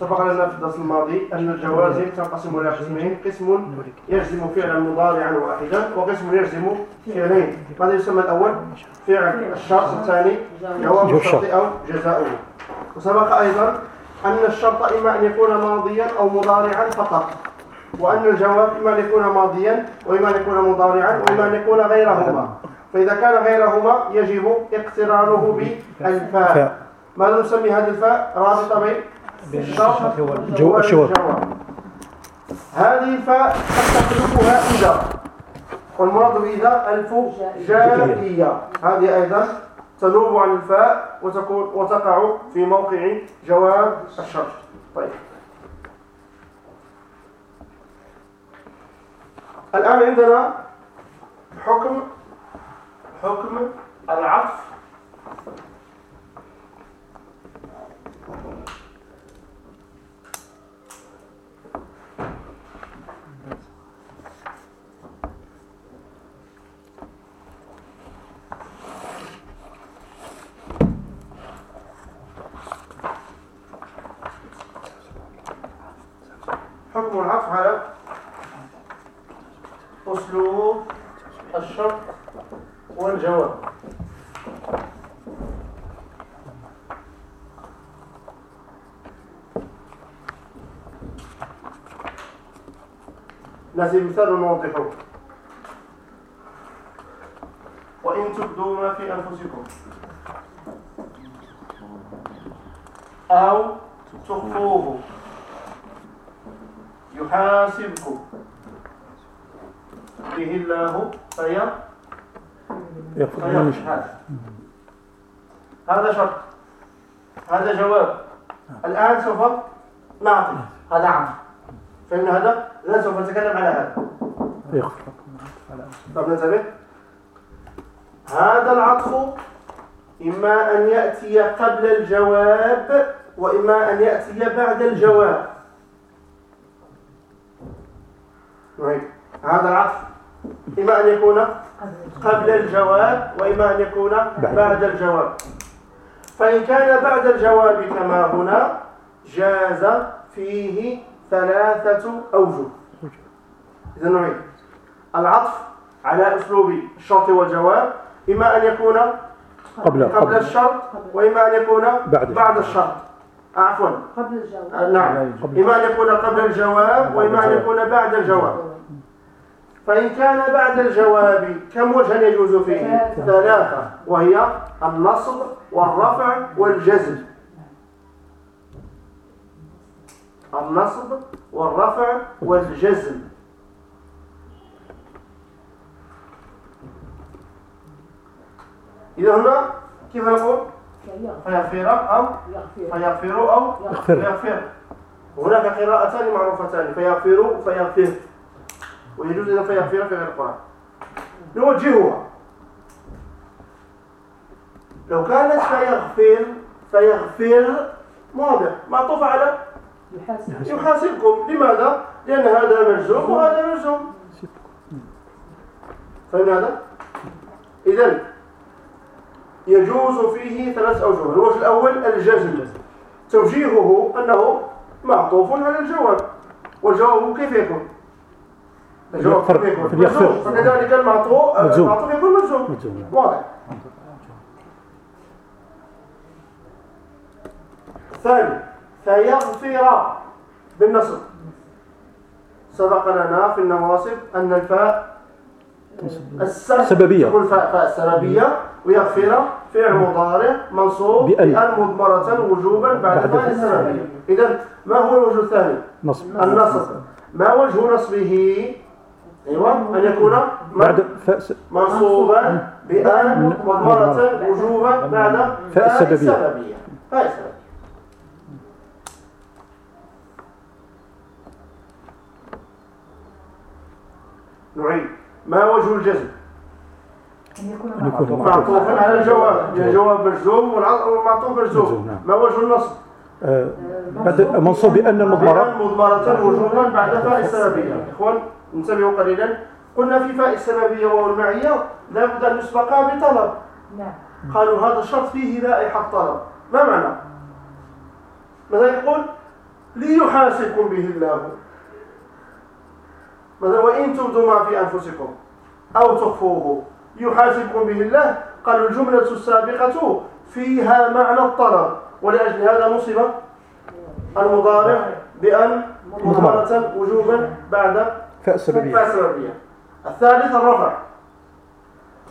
سبق لنا في الدرس الماضي أن الجوازم تنقسم إلى قسمين قسم يجزم فعلا مضارعا واحدا وقسم يجزم فعلين. ماذا يسمى الأول؟ فعل الشرط الثاني جواب الشرط أو جزاؤه. وسبق أيضا أن الشرط إما أن يكون ماضيا أو مضارعا فقط وأن الجواب إما أن يكون ماضيا وإما أن يكون مضارعا وإما أن يكون غيرهما. فإذا كان غيرهما يجب اقترانه بالفاء. ماذا نسمي هذه الفاء؟ رابطة بين الشرط والجواب هذه الفاء قد تخلفها إذا. والمراد بإذا ألف جائية هذه أيضا تنوب عن الفاء وتكون وتقع في موقع جواب الشرط. طيب. الآن عندنا حكم حكم العطف حكم العطف على أسلوب الشرط والجواب نأتي مثال نوضحه وإن تبدوا ما في أنفسكم. أو تخفوه. يحاسبكم. به الله في هذا. شرط. هذا جواب. الآن سوف نعطي. هذا عام. فإن هذا لا سوف نتكلم على هذا. طب ننتبه هذا العطف إما أن يأتي قبل الجواب وإما أن يأتي بعد الجواب. طيب. هذا العطف إما أن يكون قبل الجواب وإما أن يكون بعد الجواب. فإن كان بعد الجواب كما هنا جاز فيه ثلاثة أوجه. إذا نعيد. العطف على أسلوب الشرط والجواب إما أن يكون قبل, قبل الشرط وإما أن يكون بعد, بعد الشرط. عفوا. قبل الجواب. آه، نعم. إما أن يكون قبل الجواب وإما أن يكون بعد الجواب. فإن كان بعد الجواب كم وجه يجوز فيه؟ ثلاثة. وهي النصب والرفع والجزم. النصب والرفع والجزم. إذا هنا كيف نقول؟ فيغفر. أو فيغفر أو يغفر. هناك قراءتان معروفتان فيغفر فيغفر. ويجوز أن فيغفر في غير القرآن. نوجهها. لو كانت فيغفر فيغفر واضح. معطوف على يحاسبكم. لماذا؟ لأن هذا مجزوم وهذا مجزوم فهم هذا؟ إذن يجوز فيه ثلاث أوجه. الوجه الأول الجزم توجيهه أنه معطوف على الجواب. والجواب كيف يكون؟ الجواب كيف يكون؟ مجزوم فكذلك المعطوف المعطوف يكون مجزوم واضح. ثاني فيغفر بالنصب سبق لنا في النواصب أن الفاء السببية تقول فاء السببية ويغفر فعل مضارع منصوب بأن مضمرة وجوبا بعد فاء السببية. إذا ما هو الوجه الثاني؟ نصب. النصب. ما وجه نصبه؟ أيوة أن يكون بعد منصوبا بأن مضمرة وجوبا بعد فاء السببية. فاء السببية. نعيد. ما وجه الجزم؟ أن يكون معطوفا. على الجواب الجواب مجزوم والمعطوف مجزوم نعم. ما وجه النصب؟ آه، بعد منصوب بأن المضمرة بأن مضمرة وجوبا بعد فاء السببية. إخوان انتبهوا قليلا. قلنا في فاء السببية والمعية لابد أن يسبقها بطلب. نعم. قالوا هذا الشرط فيه رائحة طلب. ما معنى؟ ماذا يقول؟ ليحاسبكم به الله. ماذا وإن تبدوا ما في أنفسكم أو تخفوه يحاسبكم به الله. قالوا الجملة السابقة فيها معنى الطلب. ولأجل هذا نصب المضارع بأن مضمرة. وجوبا بعد فاء السببية. فاء سببية الثالث الرفع.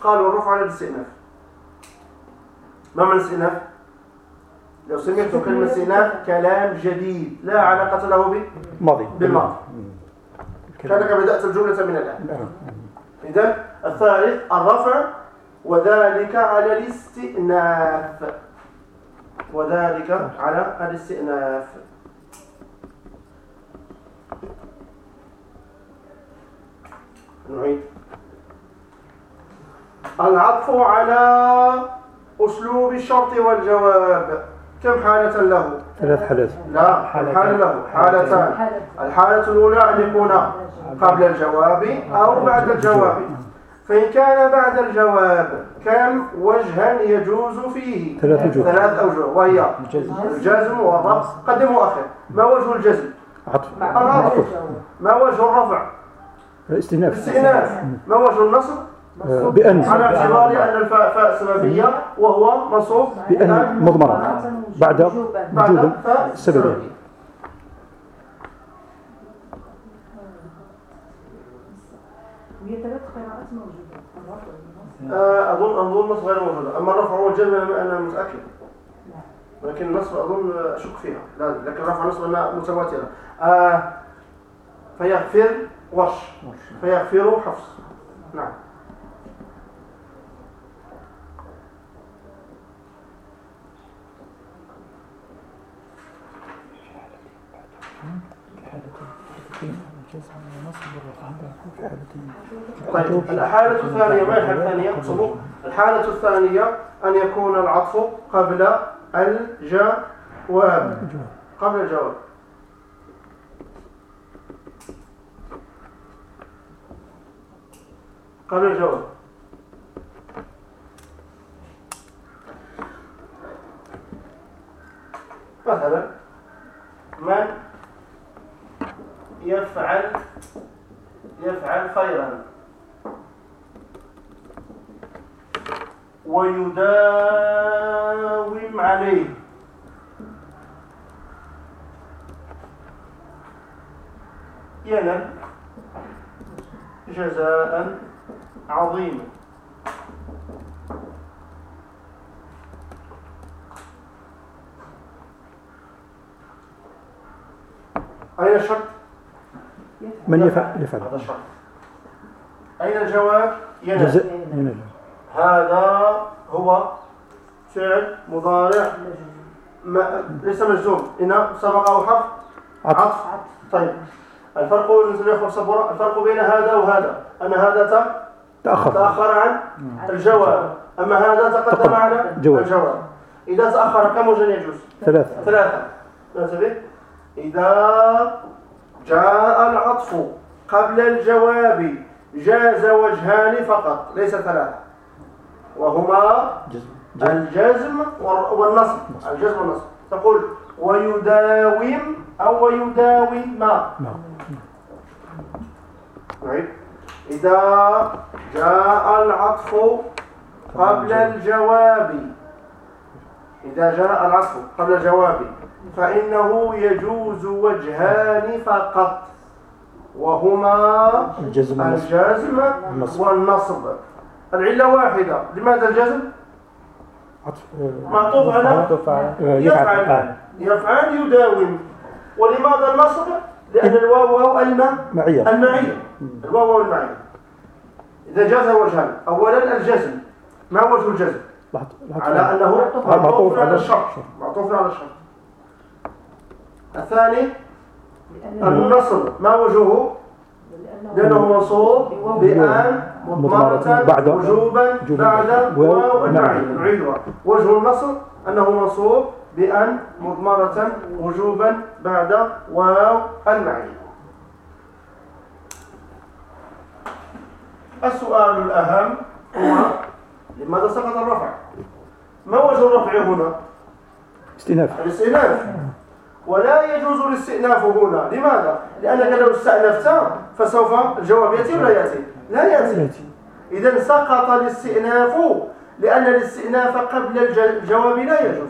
قالوا الرفع على الاستئناف. ما معنى الاستئناف؟ لو سمعت كلمة استئناف كلام جديد لا علاقة له به ماضي. بالماضي. كأنك بدأت الجملة من الآن. إذا الثالث الرفع وذلك على الاستئناف. وذلك على الاستئناف. نعيد. العطف على أسلوب الشرط والجواب. كم حالة له؟ ثلاث حالات. لا حالة له. حالتان. الحالة الأولى أن يكون قبل الجواب أو بعد الجواب. فإن كان بعد الجواب كم وجها يجوز فيه؟ ثلاث وجوه. ثلاث أوجه. وهي الجزم. والرفع. قدم وأخر ما وجه الجزم؟ عطف. العطف ما وجه الرفع؟ استئناف الاستئناف. ما وجه النصب؟ بأن على اعتبار أن الفاء فاء سببية وهو منصوب بأن مضمرة. بعد فاء سببية. وهي ثلاث قراءات موجودة الرفع والنصب. آه، أظن أظن النصب غير موجودة. أما الرفع والجزم أنا أنا متأكد. لكن النصب أظن أشك فيها. لا لكن رفع النصب أنها متواترة. آه فيغفر ورش فيغفر حفص نعم. طيب الحالة الثانية ما الحالة الثانية؟ الحالة الثانية أن يكون العطف قبل الجواب. قبل الجواب. قبل الجواب. مثلا من يفعل يفعل خيرا. ويداوم عليه. ينل جزاء عظيما. أين الشرط؟ من يفعل يفعل؟ هذا الشرط. أين الجواب؟ ينال. هذا هو فعل مضارع. ما ليس مجزوم. إن سبقه حرف عطف. عطف. طيب. الفرق الفرق بين هذا وهذا. أن هذا تأخر. تأخر عن الجواب. أما هذا تقدم تقدم. على جواب. الجواب. إذا تأخر كم وجه يجوز؟ ثلاثة. ثلاثة. ننتبه إذا جاء العطف قبل الجواب جاز وجهان فقط ليس ثلاثة. وهما جزم. جزم. الجزم والنصب. الجزم والنصب. تقول ويداوم أو ويداوم ما نعم. نعيد إذا جاء العطف قبل الجواب. إذا جاء العطف قبل الجواب. فإنه يجوز وجهان فقط. وهما الجزم والنصب. الجزم النصب. والنصب. العلة واحدة. لماذا الجزم؟ معطوف على؟ يفعل. يفعل. يداوم. ولماذا النصب؟ لأن الواو واو الماء معية المعية. الواو واو المعية. إذا جاز وجهان. أولا الجزم. ما وجه الجزم؟ على أنه معطوف على الشرط. معطوف على الشرط. الثاني النصب ما وجهه؟ لأنه منصوب بأن مضمرة بعد- وجوبا بعد واو. نعيدها وجه النصب أنه منصوب بأن مضمرة وجوبا بعد واو المعية السؤال الأهم هو لماذا سقط الرفع؟ ما وجه الرفع هنا؟ استئناف الاستئناف ولا يجوز الاستئناف هنا. لماذا؟ لأنك لو استأنفت فسوف الجواب يأتي ولا يأتي؟ لا يأتي. إذا سقط الاستئناف لأن الاستئناف قبل الج- الجواب لا يجوز.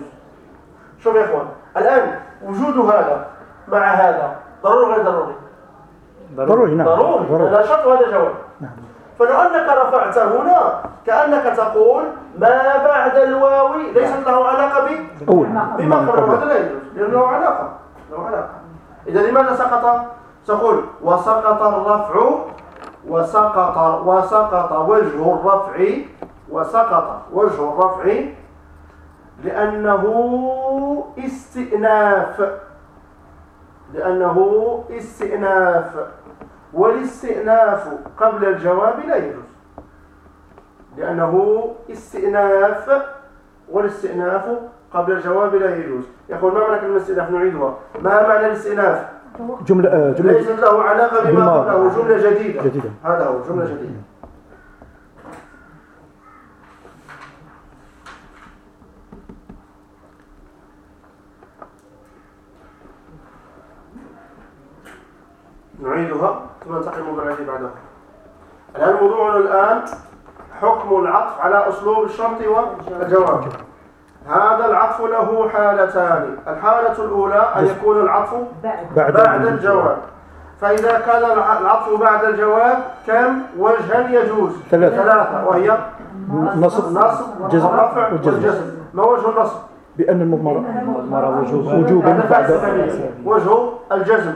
شوف يا إخوان الآن وجود هذا مع هذا ضروري غير ضروري؟ ضروري نعم. ضروري. هذا شرط وهذا جواب. نعم. فلو أنك رفعت هنا كأنك تقول ما بعد الواو ليست له علاقة ب بما قبل. هذا لا يجوز لأنه له علاقة له علاقة إذا لماذا سقط؟ تقول وسقط الرفع وسقط وسقط وجه الرفع وسقط وجه الرفع لأنه استئناف لأنه استئناف والاستئناف قبل الجواب لا يجوز. لأنه استئناف والاستئناف قبل الجواب لا يجوز. يقول ما معنى كلمة استئناف؟ نعيدها. ما معنى الاستئناف؟ جملة آه، جملة ليست له علاقة بما. قبله جملة جديدة. جديدة. هذا هو جملة جديدة نعيدها ثم ننتقل للموضوع الذي بعده الآن موضوعنا الآن حكم العطف على أسلوب الشرط والجواب هذا العطف له حالتان. الحالة الأولى أن يكون العطف بعد بعد الجواب. فإذا كان العطف بعد الجواب كم وجها يجوز؟ ثلاثة. ثلاثة. وهي نصب النصب جزم. والجزم ما وجه النصب؟ بأن المضمرة مرة وجوبا بعد. وجه الجزم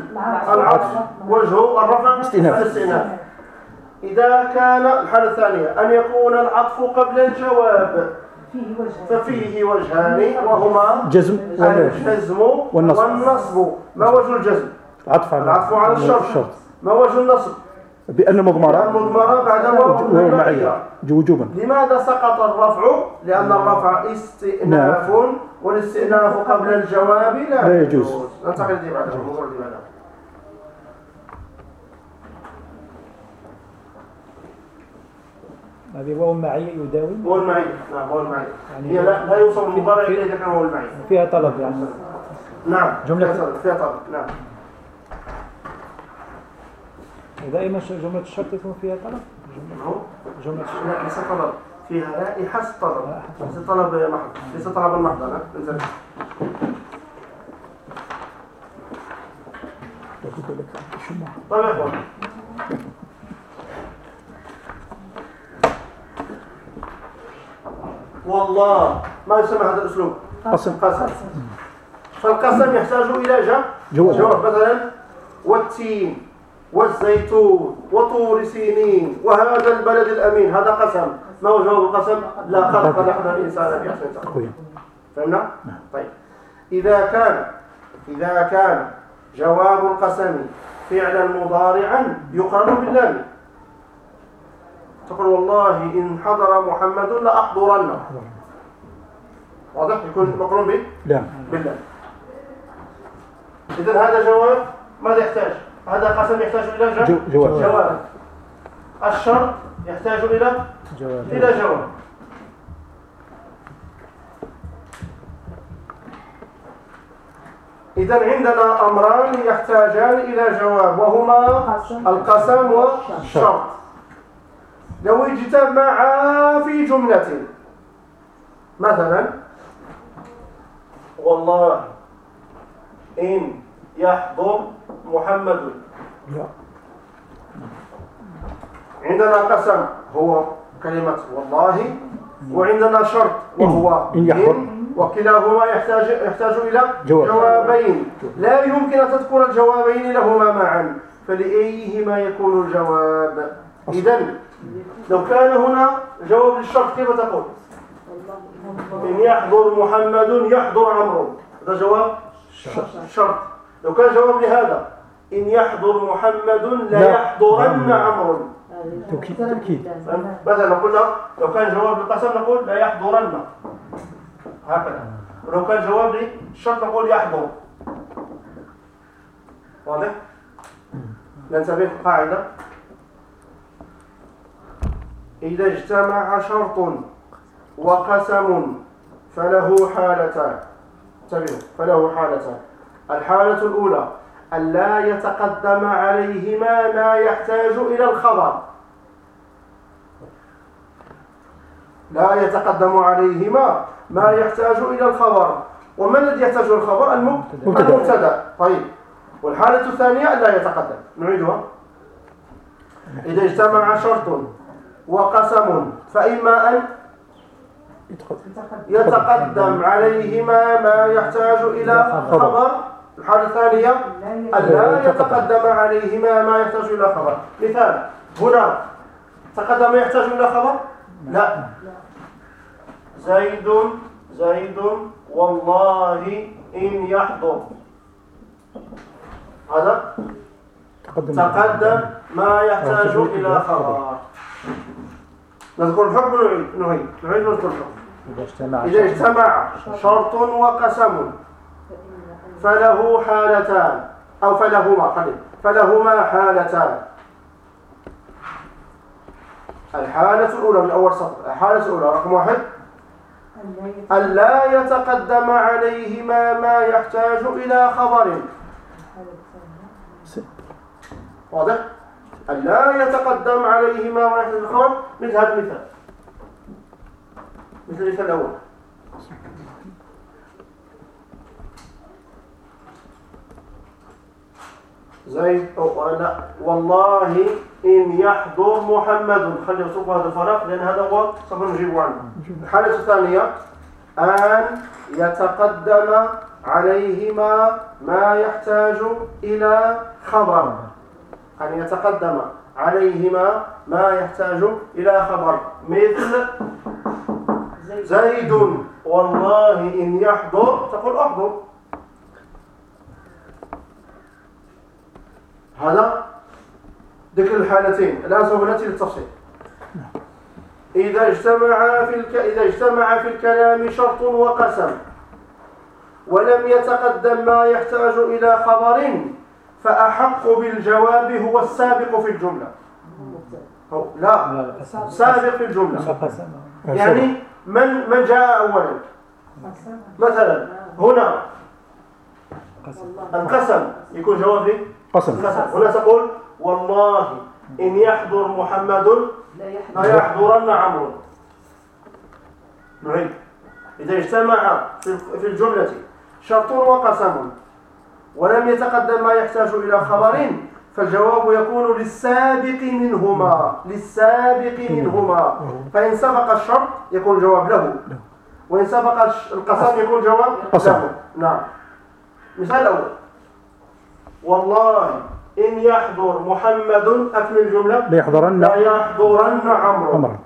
العطف. وجه الرفع استئناف. الاستئناف إذا كان الحالة الثانية أن يكون العطف قبل الجواب ففيه وجهان وهما جزم الجزم والنصب. والنصب ما وجه الجزم؟ على العطف على الشرط ما وجه النصب؟ بأن المضمرة المضمرة بعد واو واو معية. وجوبا لماذا سقط الرفع؟ لأن الرفع استئناف والاستئناف قبل الجواب لا, لا يجوز. ننتقل بعدها هذه واو معية يداوي هو المعية نعم هو المعية يعني هي لا, لا يوصل المضارع إلا إذا كان هو المعية. فيها طلب يعني. نعم جملة- فيها طلب فيها طلب. نعم. دائما جملة الشرط يكون فيها طلب؟ جملة الشرط. لا ليس طلب. فيها رائحة طلب. ليس طلب محض. ليس طلبا محضا. طيب يا إخوان. والله ما يسمى هذا الأسلوب. قسم. قسم. فالقسم يحتاج إلى جواب. جواب مثلا والتين. والزيتون وطور سينين وهذا البلد الأمين. هذا قسم. ما هو جواب القسم؟ لقد خلقنا الإنسان في احسن تقويم قوي فهمنا؟ طيب. إذا كان إذا كان جواب القسم فعلا مضارعا يقرن باللام تقول والله إن حضر محمد لأحضرن واضح؟ يكون مقرون به لا. بالله. إذا هذا جواب ماذا يحتاج؟ هذا قسم يحتاج إلى جو- جواب. جواب. الشرط يحتاج إلى جواب. إلى جواب. إذا عندنا أمران يحتاجان إلى جواب وهما القسم. القسم والشرط لو اجتمعا في جملة. مثلا والله إن يحضر محمد. لا. عندنا قسم هو كلمة والله وعندنا شرط وهو إن يحضر. وكلاهما يحتاج يحتاج إلى جواب. جوابين. لا يمكن أن تذكر الجوابين لهما معا فلأيهما يكون الجواب؟ إذا لو كان هنا جواب للشرط كيف تقول؟ إن يحضر محمد يحضر عمرو. هذا جواب؟ شرط. لو كان جواب لهذا إن يحضر محمد لا. يحضرن عمرو. توكيد- تأكيد. مثلا قلنا لو كان جواب القسم نقول لا يحضرن. هكذا. ولو كان جواب للشرط نقول يحضر. واضح؟ ننتبه قاعدة. إذا اجتمع شرط وقسم فله حالتان. انتبهوا. فله حالتان. الحالة الأولى أن لا يتقدم عليهما ما يحتاج إلى الخبر. لا يتقدم عليهما ما يحتاج إلى الخبر. وما الذي يحتاج إلى الخبر. المبتدأ. طيب. والحالة الثانية لا يتقدم. نعيدها. إذا اجتمع شرط وقسم فإما أن يتقدم. عليهما ما يحتاج إلى خبر. الحالة الثانية أن لا يتقدم. عليهما ما يحتاج إلى خبر. مثال هنا تقدم يحتاج إلى خبر؟ لا. زيد زيد والله إن يحضر. هذا؟ تقدم. ما يحتاج إلى خبر. نذكر الحكم نعيد نعيد نذكر الحكم. إذا اجتمع شرط وقسم. فله حالتان. أو فلهما خلي. فلهما حالتان. الحالة الأولى من أول سطر الحالة الأولى رقم واحد. أن لا يتقدم عليهما ما يحتاج إلى خبر. واضح؟ أن لا يتقدم عليهما ما يحتاج إلى خبر. مثل هذا المثال. مثل المثال الأول. زيد أو لا. والله إن يحضر محمد. خلينا نشوف هذا الفرق لأن هذا هو سوف نجيب عنه. الحالة الثانية أن يتقدم عليهما ما يحتاج إلى خبر. أن يتقدم عليهما ما يحتاج إلى خبر. مثل زيد. والله إن يحضر تقول أحضر. هذا ذكر الحالتين الآن سوف نأتي للتفصيل. إذا اجتمع في الك... إذا اجتمع في الكلام شرط وقسم ولم يتقدم ما يحتاج إلى خبر فأحق بالجواب هو السابق في الجملة. هو لا لا لا سابق في الجملة. يعني من من جاء أولا؟ مثلا هنا قسم القسم يكون جواب لي قسم. هنا تقول والله إن يحضر محمد لا يحضرن عمرو. نعيد. إذا اجتمع في الجملة شرط وقسم. ولم يتقدم ما يحتاج إلى خبر فالجواب يكون للسابق منهما. للسابق منهما. فإن سبق الشرط يكون جواب له. وإن سبق القسم يكون جواب قسم. له. نعم. مثال الأول والله إن يحضر محمد أكمل الجملة ليحضرن لا يحضرن عمرو. عمر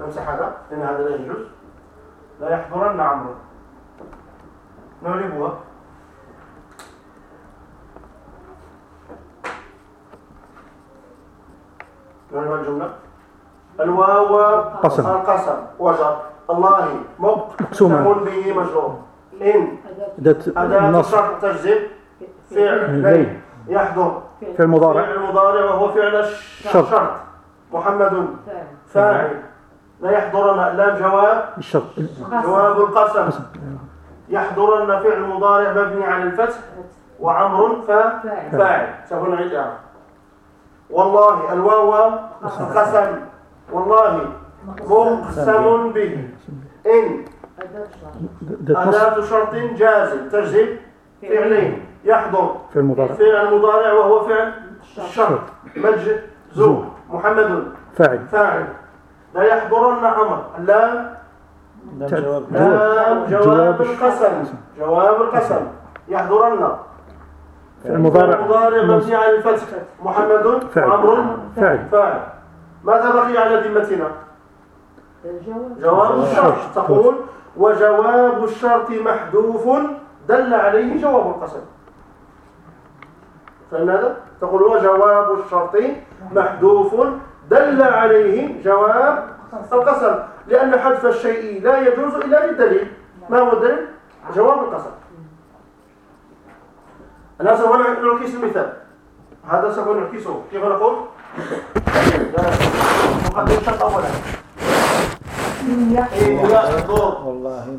نمسح هذا لأن هذا لا يجوز. لا يحضرن عمرو. نعربها. نعرب الجملة. الواو قسم. القسم. وجر. الله مقسوما. مقسم به مجرور. إن أداة شرط تجزم فعل لي. يحضر. في المضارع فعل المضارع وهو فعل شرط. الشرط محمد فاعل. لا يحضرن لا جواب. الشرط. جواب القسم. يحضرن فعل مضارع مبني على الفتح وعمر فا فاعل. نعيد. الآن. والله الواو القسم والله مقسم به إن. أداة شرط جازم تجزم فعلين يحضر. في المضارع فعل مضارع وهو فعل الشرط مجزوم محمد. فاعل. فاعل. لا يحضرن عمر لا. جواب. لا. جواب جواب. القسم. جواب القسم. يحضرن. في المضارع المضارع مبني على الفتح. محمد. فاعل. وعمر فاعل. فاعل. ماذا بقي على ذمتنا؟ جواب الشرط. تقول وجواب الشرط محذوف دل عليه جواب القسم فهمنا هذا؟ تقول وجواب الشرط محذوف دل عليه جواب القسم لأن حذف الشيء لا يجوز إلا للدليل ما هو الدليل؟ جواب القسم أنا سوف نعكس المثال هذا سوف نعكسه كيف نقول؟ نقدم الشرط أولا إن يحضر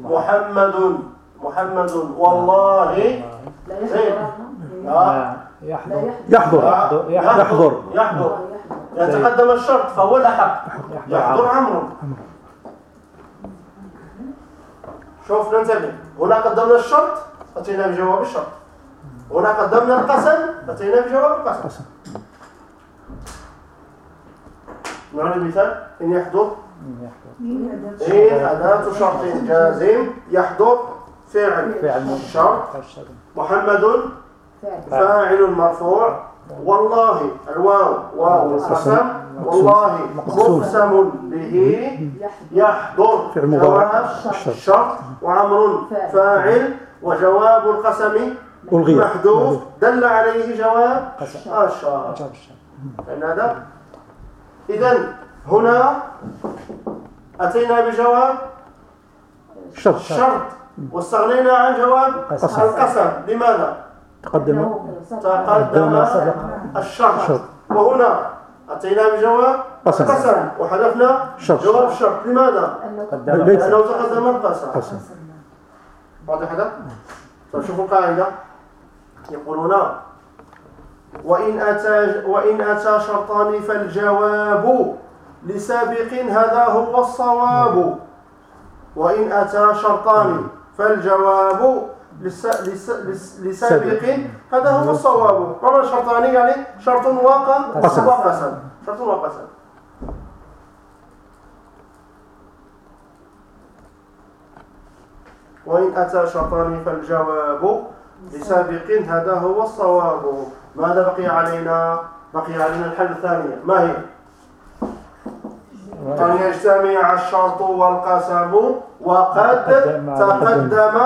محمد محمد والله. زين. يحضر. يحضر. يحضر. يحضر. يتقدم الشرط فهو الأحق يحضر. عمرو. شوف ننتبه. هنا قدمنا الشرط أتينا بجواب الشرط. هنا قدمنا القسم أتينا بجواب القسم. نعم المثال إن يحضر. إن أداة شرط جازم يحضر فعل فعل شرط. الشرط محمد فاعل. مرفوع. والله الواو. واو القسم. والله. مقسم به يحضر. جواب الشرط. وعمر فاعل. وجواب القسم محذوف. دل عليه جواب. قسم. الشرط هذا. إذن هنا أتينا بجواب شرط الشرط واستغنينا عن جواب قسم. القسم لماذا؟ تقدم تقدم الشرط الشرط. وهنا أتينا بجواب قسم. القسم وحذفنا شرط. جواب الشرط لماذا؟ لأنه تقدم القسم قسم واضح هذا؟ طيب شوفوا القاعدة يقولون وإن أتى وإن أتى شرطان فالجواب لسابق هذا هو الصواب. وإن أتى شرطان فالجواب لس... لس... لس... لسابق هذا هو الصواب. ما معنى شرطان يعني شرط قسم. وقسم. شرط وقسم. وإن أتى شرطان فالجواب لسابق هذا هو الصواب. ماذا بقي علينا؟ بقي علينا الحل الثانية ما هي؟ أن يجتمع الشرط والقسم وقد تقدم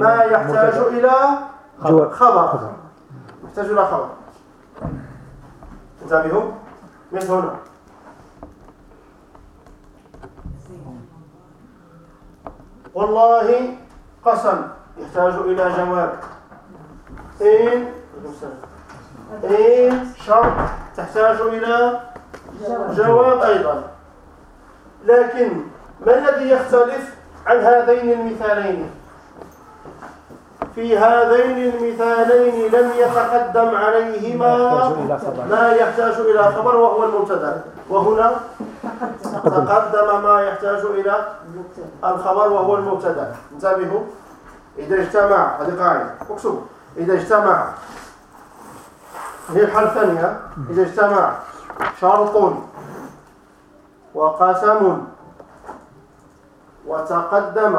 ما يحتاج إلى خبر. يحتاج إلى خبر. انتبهوا. مثل هنا. والله قسم. يحتاج إلى جواب. إن إن شرط. تحتاج إلى جواب أيضا. لكن ما الذي يختلف عن هذين المثالين؟ في هذين المثالين لم يتقدم عليهما ما يحتاج إلى خبر وهو المبتدا. وهنا تقدم ما يحتاج إلى الخبر وهو المبتدا. انتبهوا. إذا اجتمع هذه قاعدة اكتبوا. إذا اجتمع هي الحالة الثانية إذا اجتمع شرط وقسم وتقدم.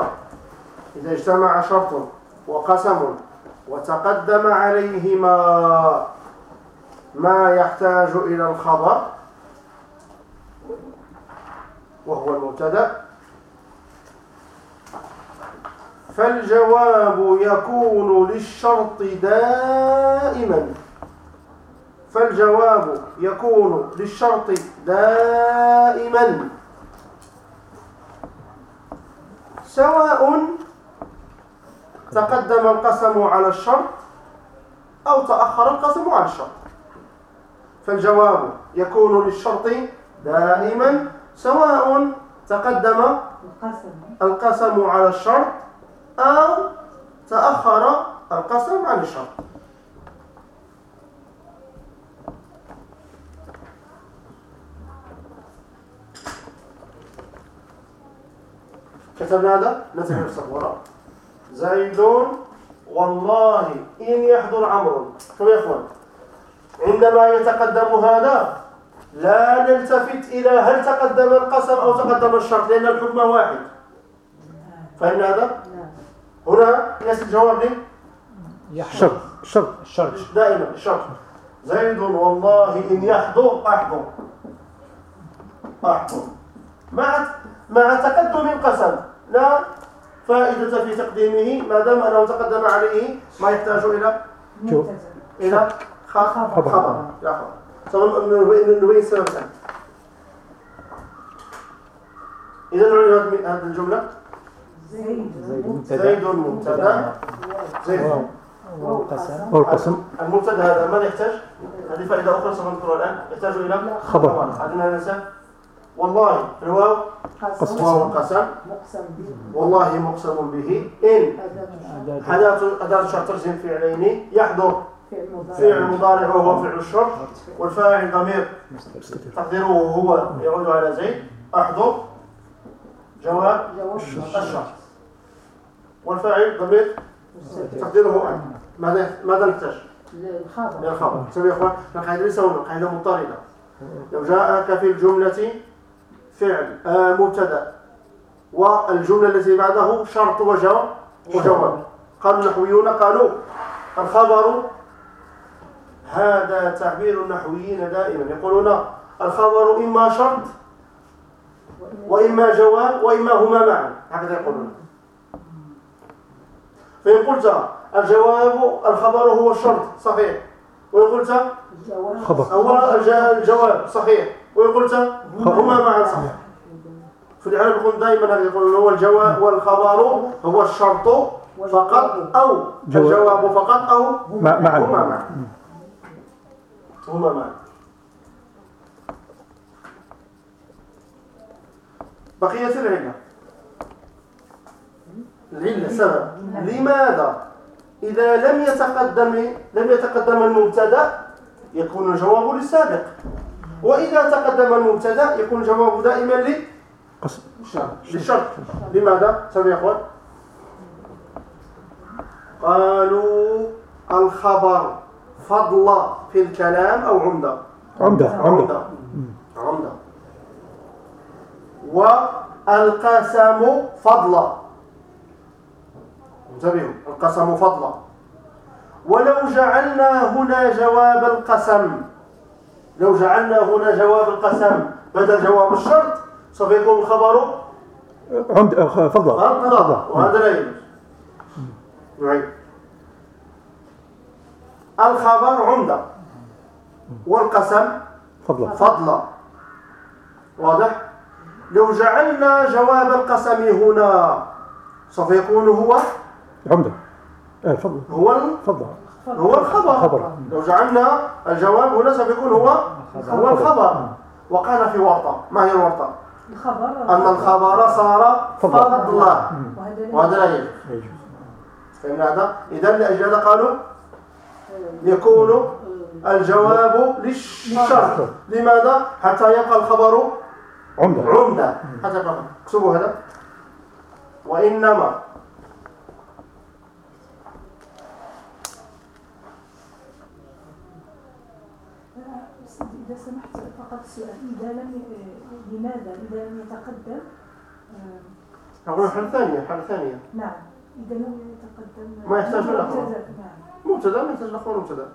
إذا اجتمع شرط. وقسم وتقدم عليهما ما يحتاج إلى الخبر. وهو المبتدأ. فالجواب يكون للشرط دائما. فالجواب يكون للشرط دائما. سواء تقدم القسم على الشرط أو تأخر القسم على الشرط. فالجواب يكون للشرط دائما سواء تقدم القسم على الشرط أو تأخر القسم عن الشرط. كتبنا هذا؟ نتبع الصفورة زيد والله إن يحضر عمرو. شوف يا إخوان عندما يتقدم هذا لا نلتفت إلى هل تقدم القسم أو تقدم الشرط لأن الحكم واحد. فهمنا هذا؟ نعم. هنا يأتي الجواب لي؟ يحضر شرط. شرط. الشرط دائما الشرط زيد والله إن يحضر أحضر. أحضر. مع مع تقدم القسم لا فائدة في تقديمه ما دام أنه تقدم عليه ما يحتاج إلى إلى خبر. خبر. لا خبر. سواء الآن إذا نعرف هذه الجملة. زيد. زيد مبتدأ. زيد والقسم المبتدأ هذا ماذا يحتاج؟ هذه فائدة أخرى سوف نذكرها الآن. يحتاج إلى خبر. عندنا ننسى والله الواو قسم. به. والله مقسم به. إن. أداة أداة شرط ترجم فعلين يحضر. فعل مضارع. وهو فعل الشرط والفاعل ضمير. تقديره هو يعود على زيد أحضر. جواب الشرط والفاعل ضمير. تقديره ماذا ماذا نحتاج؟ الخبر للخبر. سمي يا أخوان. القاعده ليس هنا قاعدة مضطرده لو جاءك في الجملة فعل. آه مبتدا. والجملة التي بعده شرط وجواب. وجواب. قال النحويون قالوا الخبر هذا تعبير النحويين دائما. يقولون الخبر إما شرط وإما جواب وإما هما معا. هكذا يقولون. فإن قلت الجواب الخبر هو الشرط. صحيح. وإن قلت هو الج- الجواب. صحيح. وإن قلت هما معا صحيح في الإعراب يقول دائما هذا يقولون هو الجواب والخبر هو الشرط فقط أو جواب. الجواب فقط أو. هما معا هما معا بقية العلة. العلة سبب. لماذا؟ إذا لم يتقدم لم يتقدم المبتدأ يكون الجواب للسابق. وإذا تقدم المبتدأ يكون الجواب دائما لي للشرط لماذا؟ سامي يا أخوان. قالوا الخبر فضل في الكلام أو عمدة؟ عمدة عمدة. عمدة. والقسم فضلا انتبهوا. القسم فضلا ولو جعلنا هنا جواب القسم. لو جعلنا هنا جواب القسم بدل جواب الشرط؟ سوف يكون الخبر. عمدة آه، فضل. فضلا وهذا لا يجوز. نعيد. الخبر عمدة. والقسم فضل. فضلا واضح؟ لو جعلنا جواب القسم هنا سوف يكون هو؟ عمدة. آه، فضل. هو ال- فضل. هو الخبر. خبر. لو جعلنا الجواب هنا سوف يكون هو هو الخبر. وقال في ورطة. ما هي الورطة؟ الخبر. أن الخبر صار فضلا. وهذا لا يجوز. فهمنا هذا؟ إذا لأجل هذا قالوا يكون الجواب للشرط. لماذا؟ حتى يبقى الخبر عمدة. عمدة. حتى يبقى اكتبوا هذا. وإنما إذا سمحت فقط سؤال إذا لم لماذا؟ إذا لم يتقدم آه، نقول حالة ثانية حالة ثانية. نعم. إذا لم يتقدم ما يحتاج نعم. مبتدأ ما يحتاج لخبر مبتدأ.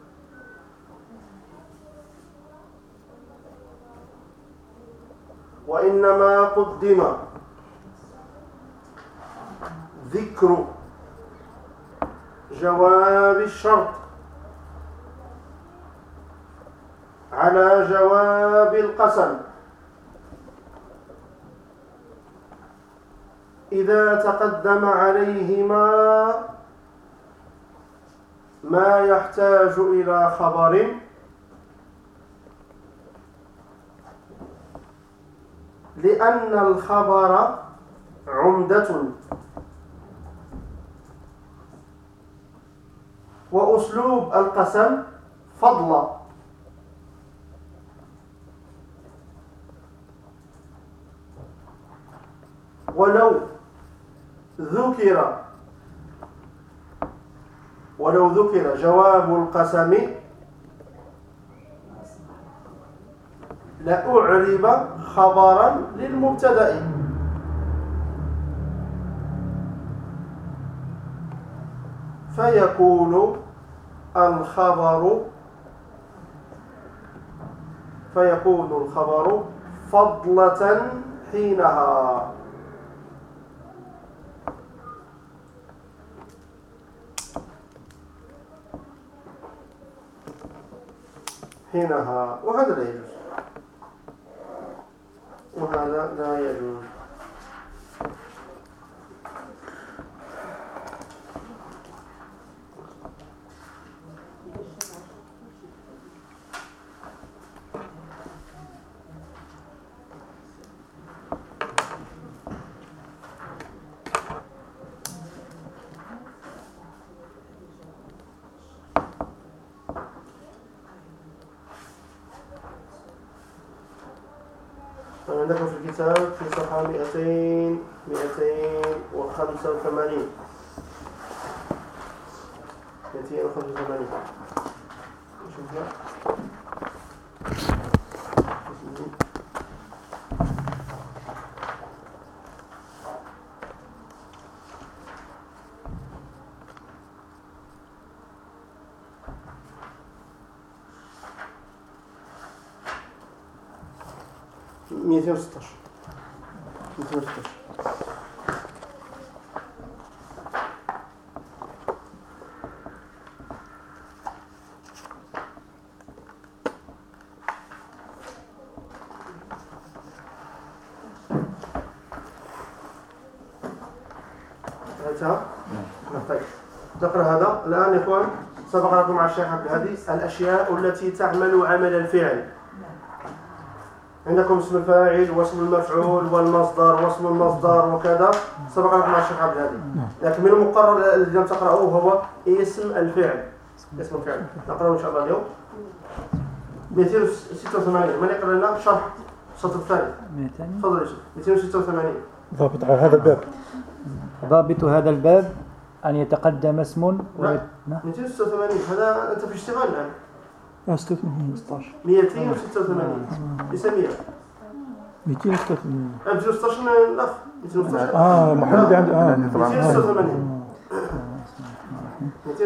وإنما قدم ذكر جواب الشرط. على جواب القسم. إذا تقدم عليهما ما يحتاج إلى خبر. لأن الخبر عمدة. وأسلوب القسم فضلا. ولو ذكر ولو ذكر جواب القسم لأعرب خبرا للمبتدأ. فيكون الخبر فيكون الخبر فضلة حينها. حينها وهذا لا يجوز. وهذا لا يجوز. عندكم في الكتاب في صفحة 200 285 285 شوفنا ميتين وستاش. ميتين وستاش. انتهى؟ طيب. هذا. الآن يا إخوان سبق لكم مع الشيخ عبد الهادي الأشياء التي تعمل عمل الفعل. عندكم اسم الفاعل واسم المفعول والمصدر واسم المصدر وكذا. سبق لكم مع الشيخ عبد الهادي. لكن من المقرر الذي لم تقرأوه هو اسم الفعل. اسم الفعل. نقرأه إن شاء الله اليوم. 286 من يقرأ لنا؟ شرح. السطر الثاني. مئتين. تفضل يا شيخ. 286 ضابط على هذا الباب. ضابط هذا الباب أن يتقدم اسم ويت... نعم. 286 هذا أنت في اشتغال الآن آه، 16 286 ليس 100 286 216 لا 216 آه محمد عندي آه 286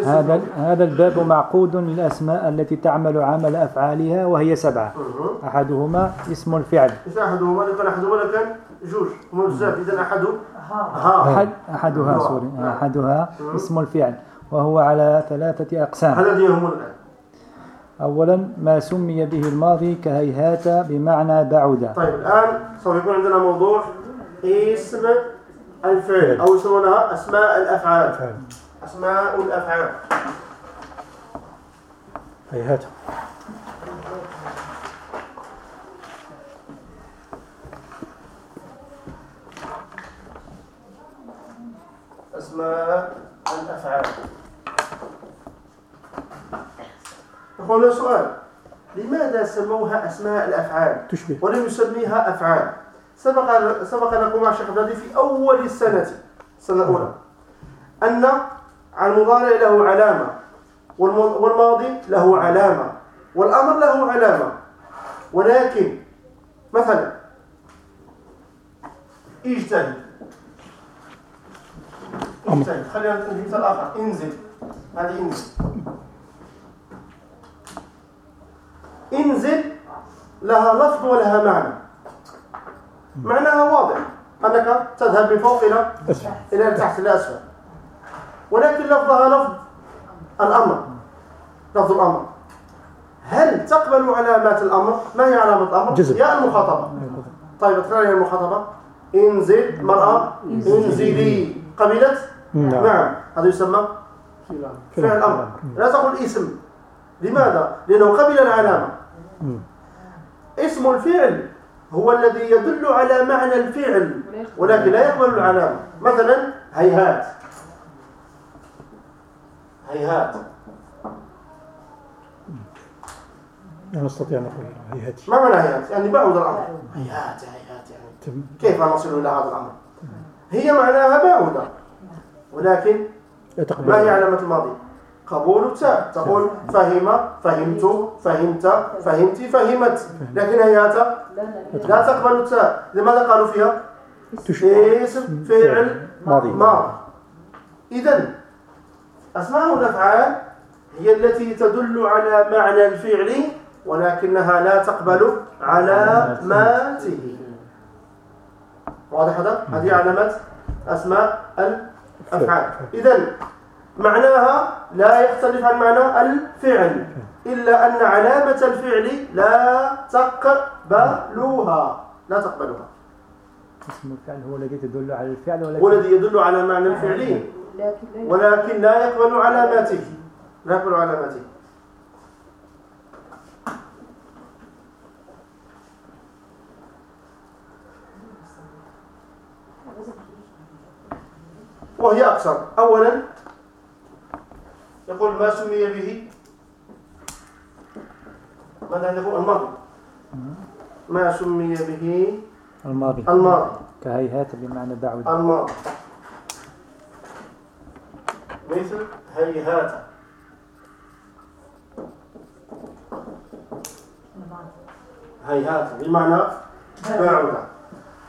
هذا هذا الباب معقود للأسماء التي تعمل عمل أفعالها وهي سبعة. أحدهما اسم الفعل. إذا أحدهما لو كان أحدهما لو كان جوج. هما بزاف. إذا أحد ها. ها. أحد أحدها سوري. أحدها اسم الفعل وهو على ثلاثة أقسام. هذا هم الآن. أولا ما سمي به الماضي كهيهات بمعنى بعد. طيب الآن سوف يكون عندنا موضوع اسم الفعل أو يسمونها أسماء الأفعال. أسماء الأفعال. هيهات. أسماء الأفعال. هنا سؤال. لماذا سموها أسماء الأفعال؟ تشبه. ولم يسميها أفعال. سبق سبق لكم مع الشيخ في أول السنة السنة الأولى أن المضارع له علامة والم- والماضي له علامة والأمر له علامة. ولكن مثلا اجتهد. اجتهد. خلينا نجيب مثال آخر. انزل. هذه انزل. انزل لها لفظ ولها معنى معناها واضح أنك تذهب من فوق إلى إلى تحت إلى أسفل ولكن لفظها لفظ الأمر لفظ الأمر هل تقبل علامات الأمر؟ ما هي علامة الأمر؟ جزم. يا المخاطبة طيب اقرأ لي المخاطبة انزل مرأة انزلي قبلت؟ نعم. نعم هذا يسمى فعل أمر لا تقول اسم لماذا؟ لأنه قبل العلامة. اسم الفعل هو الذي يدل على معنى الفعل ولكن لا يقبل العلامة مثلا هيهات هيهات لا نستطيع أن نقول هيهات ما معنى هيهات؟ يعني بعد الأمر هيهات هيهات يعني. كيف نصل إلى هذا الأمر؟ هي معناها بعودة ولكن ما هي علامة الماضي؟ قبول التاء تقول فهم فهمت فهمت فهمت فهمت. لكن هيهات لا لا تقبل التاء لماذا قالوا فيها؟ اسم فعل ماضي. ماضي إذا أسماء الأفعال هي التي تدل على معنى الفعل ولكنها لا تقبل علاماته واضح هذا؟ هذه علامات أسماء الأفعال. إذا معناها لا يختلف عن معنى الفعل. إلا أن علامة الفعل لا تقبلها لا تقبلها اسم الفعل هو الذي تدل على الفعل هو ولكن الذي يدل على معنى الفعل. ولكن لا يقبل علاماته لا يقبل علاماته وهي أقسام أولا يقول ما سمي به؟ ماذا عندكم الماضي. ما سمي به؟ الماضي. الماضي. كهيهات بمعنى بعد. الماضي. مثل هيهات. هيهات. بمعنى بعد.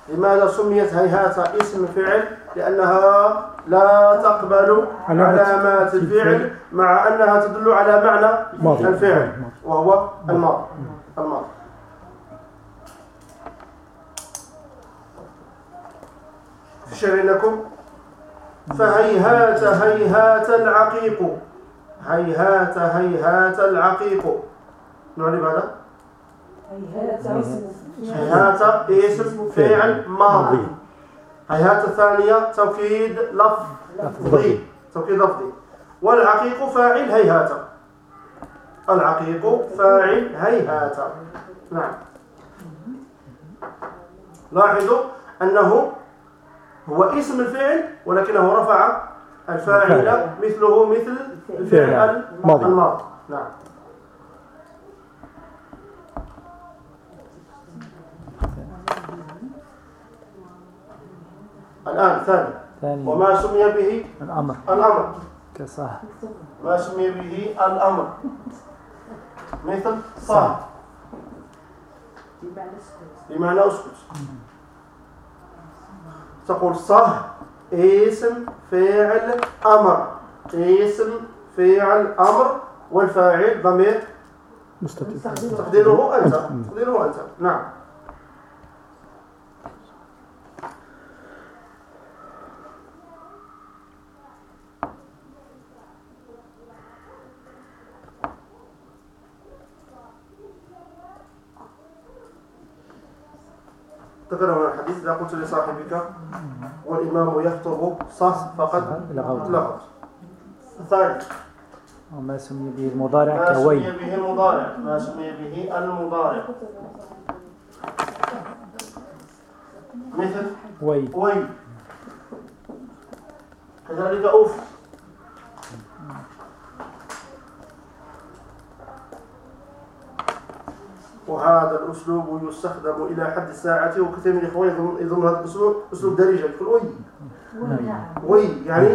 لماذا سميت هيهات؟ اسم فعل لأنها لا تقبل علامات علامات الفعل. مع أنها تدل على معنى ماضي. الفعل. وهو الماضي. الماضي. في شعر لكم؟ فهيهات هيهات العقيق. هيهات هيهات العقيق. نعرف هذا هيهات اسم. فعل ماضي. هيهات الثانية توكيد لفظي. توكيد لفظي. والعقيق فاعل هيهات. العقيق فاعل هيهات. نعم. لاحظوا أنه هو اسم الفعل ولكنه رفع الفاعل. مثله مثل الفعل ماضي. الماضي. نعم. الآن ثاني. ثاني. وما سمي به؟ الأمر. الأمر. كصح ما سمي به؟ الأمر. مثل صح بمعنى أسكت. تقول صح اسم فاعل أمر. اسم فاعل أمر. والفاعل ضمير مستتر تقديره أنت. تقديره أنت. نعم. تقرأ الحديث إذا قلت لصاحبك. والإمام يخطب صح فقد لغوت. الثاني. وما سمي به المضارع ما سمي كوي به المضارع؟ ما سمي به المضارع. مثل وي. وي. كذلك أوف. وهذا الأسلوب يستخدم إلى حد الساعة وكثير من الإخوان يظن يظن هذا الأسلوب أسلوب دريجة يقول وي وي يعني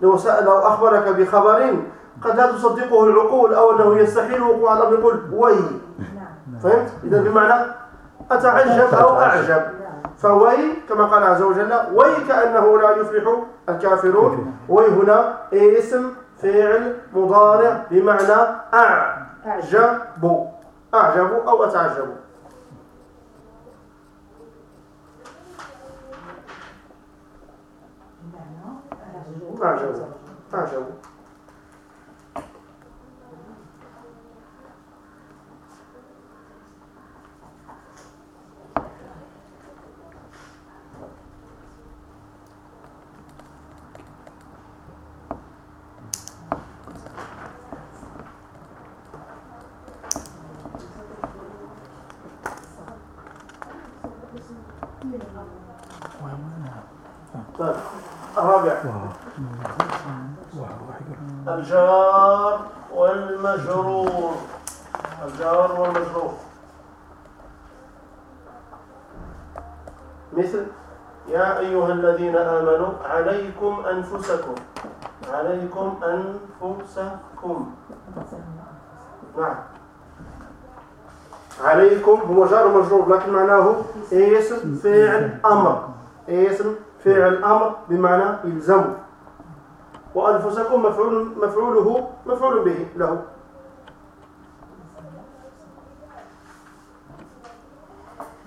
لو سأل لو أخبرك بخبر قد لا تصدقه العقول أو أنه يستحيل وقوع الأمر يقول وي فهمت؟ إذا بمعنى أتعجب أو أعجب. فوي كما قال عز وجل وي كأنه لا يفلح الكافرون. وي هنا اسم فعل مضارع بمعنى أعجب. أعجب أو أتعجب؟ أعجب. أعجب. الجار والمجرور. الجار والمجرور. مثل يا أيها الذين آمنوا عليكم أنفسكم. عليكم أنفسكم. نعم. عليكم هو جار مجرور لكن معناه اسم فعل أمر. اسم فعل أمر بمعنى يلزم. وأنفسكم مفعول مفعوله مفعول به له.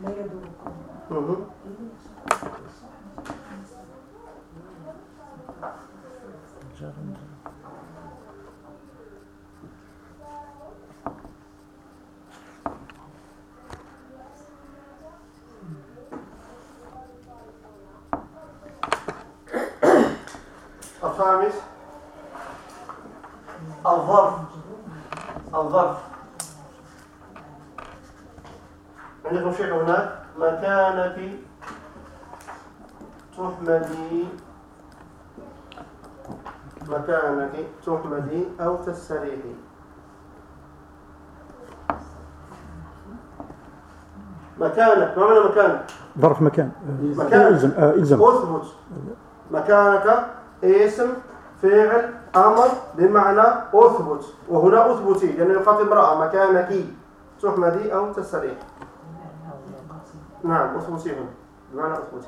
لا يدركم مهم. الخامس الظرف الظرف عندكم شيء هناك مكانك تحمدي مكانك تحمدي أو تستريحي مكانك ما معنى مكانك ظرف مكان. مكان. الزم آه الزم أثبت. مكانك اسم فعل أمر بمعنى أثبت. وهنا أثبتي لأنه يقاتل امرأة. مكانك تحمدي أو تستريح. نعم اثبتي هنا بمعنى أثبتي.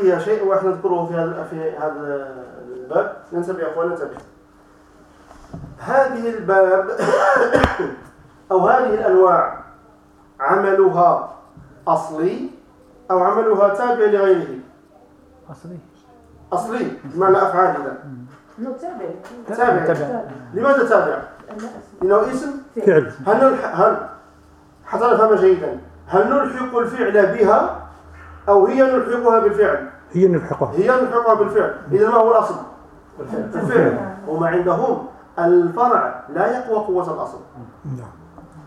فبقي شيء واحد نذكره في هذا في هذا الباب. ننتبه يا أخوان ننتبه هذه الباب أو هذه الأنواع عملها أصلي أو عملها تابع لغيره؟ أصلي. أصلي بمعنى أفعال نتابع تابع. تابع. لماذا تابع؟ لأنه اسم؟ فعل. هل. هل حتى نفهم جيدا. هل نلحق الفعل بها؟ أو هي نلحقها بالفعل؟ هي نلحقها. هي نلحقها بالفعل. إذا ما هو الأصل؟ الفعل وما عندهم؟ الفرع لا يقوى قوة الأصل. نعم.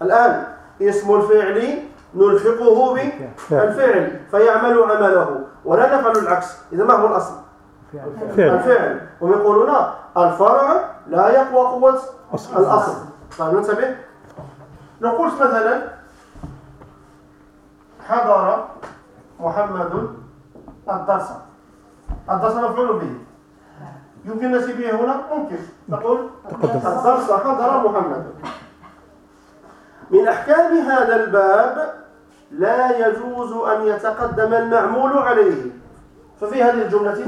الآن اسم الفعل نلحقه بالفعل فيعمل عمله ولا نفعل العكس. إذا ما هو الأصل؟ فعل الفعل هم يقولون الفرع لا يقوى قوة أصل. الأصل. طيب ننتبه. لو قلت مثلا حضر محمد الدرس الدرس مفعول به يمكن نسيبه هنا ممكن نقول تقدم. الدرس حضر محمد من أحكام هذا الباب لا يجوز أن يتقدم المعمول عليه ففي هذه الجملة